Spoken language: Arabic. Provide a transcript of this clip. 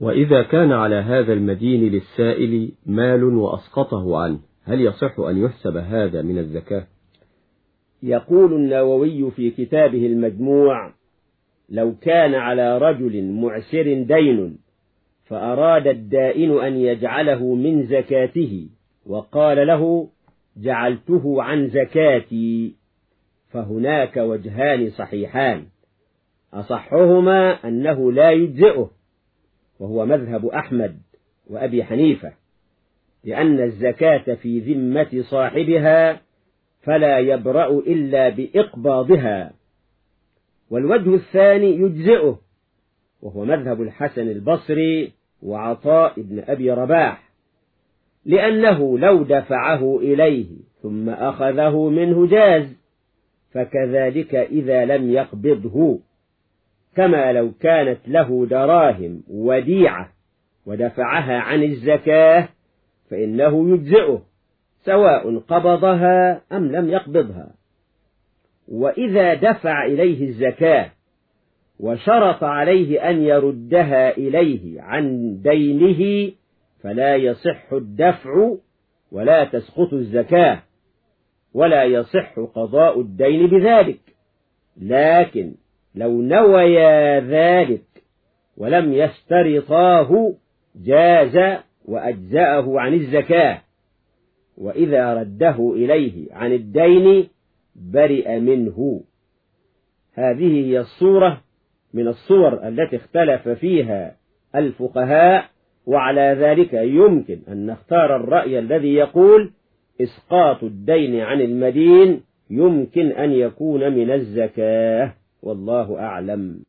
وإذا كان على هذا المدين للسائل مال وأسقطه عنه هل يصح أن يحسب هذا من الزكاة؟ يقول النووي في كتابه المجموع لو كان على رجل معسر دين فأراد الدائن أن يجعله من زكاته وقال له جعلته عن زكاتي. فهناك وجهان صحيحان أصحهما أنه لا يجزئه وهو مذهب أحمد وأبي حنيفة لأن الزكاة في ذمة صاحبها فلا يبرأ إلا بإقباضها. والوجه الثاني يجزئه وهو مذهب الحسن البصري وعطاء بن أبي رباح لأنه لو دفعه إليه ثم أخذه منه جاز فكذلك إذا لم يقبضه. كما لو كانت له دراهم وديعة ودفعها عن الزكاة فإنه يجزئه سواء قبضها أم لم يقبضها. وإذا دفع إليه الزكاة وشرط عليه أن يردها إليه عن دينه فلا يصح الدفع ولا تسقط الزكاة ولا يصح قضاء الدين بذلك. لكن لو نويا ذلك ولم يشترطاه جاز وأجزأه عن الزكاة. وإذا رده إليه عن الدين برئ منه. هذه هي الصورة من الصور التي اختلف فيها الفقهاء وعلى ذلك يمكن أن نختار الرأي الذي يقول إسقاط الدين عن المدين يمكن أن يكون من الزكاة. والله أعلم.